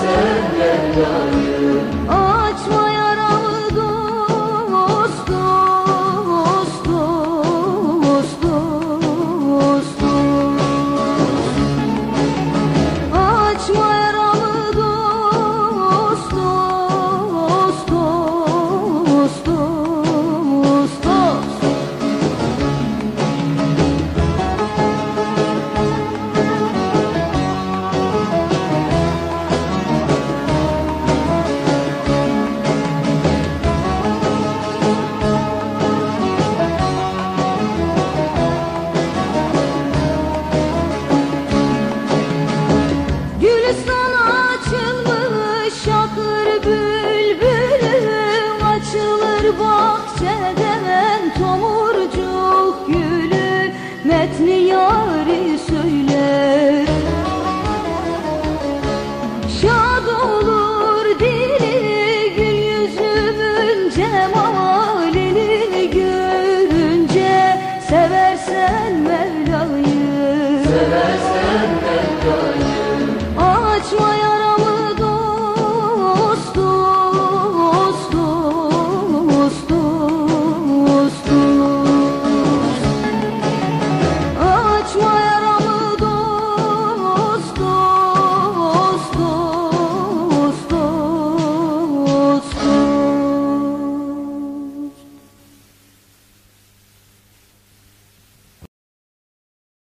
senle gayet bahçeden tomurcuk gülü metni yari söyler. Şad olur dili gün yüzümün cemalini görünce sever